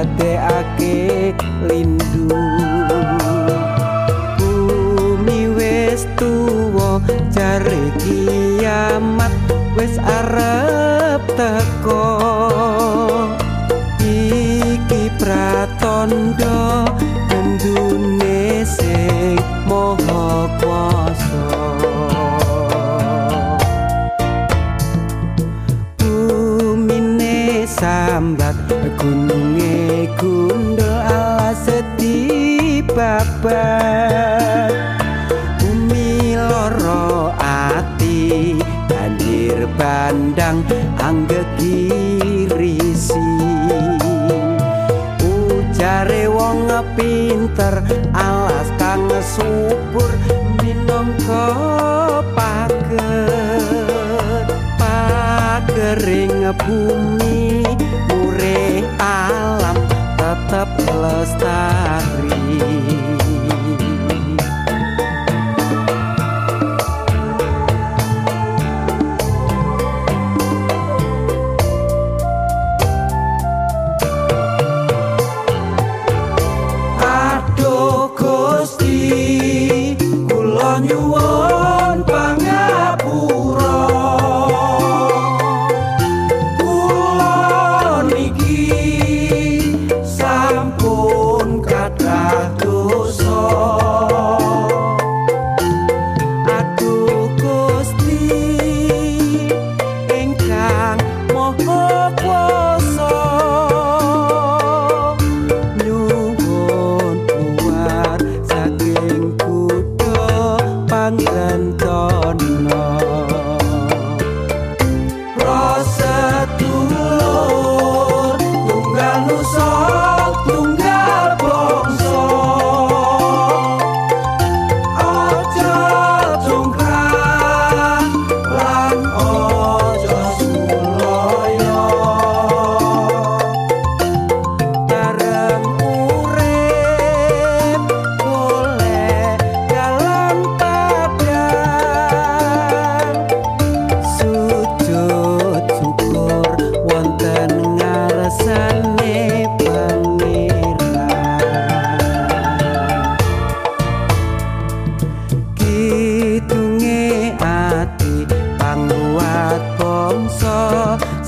ndadekake lindu. Bumi wis tuwa jare kiamat wis arep teko iki pratandha kendune sing moho kuasa bumi sambat gununge Kundo awas setiba Bumi loro ati Banjir bandang angge kirisi Ujare wong pinter Alas kang subur Minum kopake Pakering bumi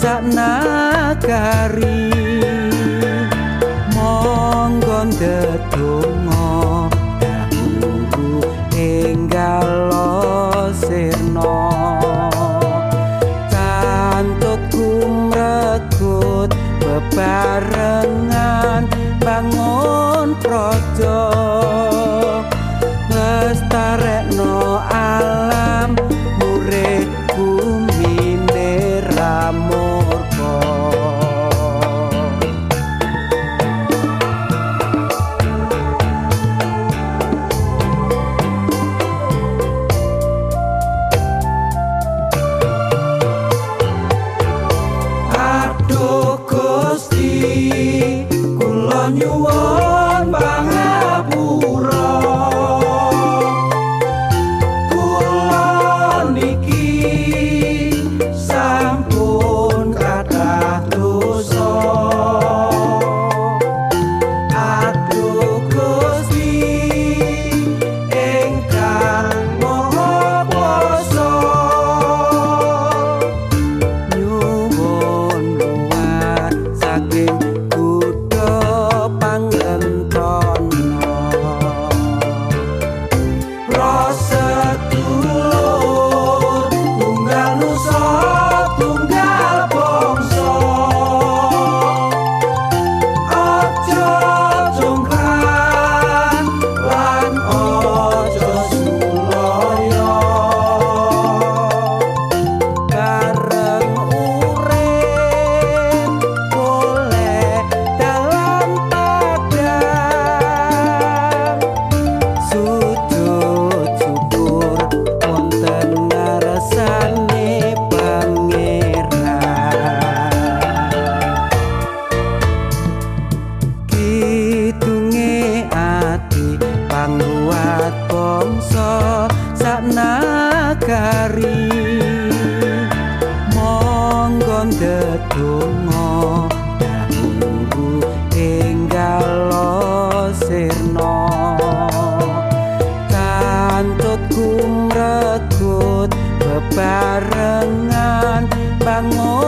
sak nagari monggo ndedonga dahulu enggal sirna. Kantutku mregut bebareng 帮我。